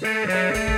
Música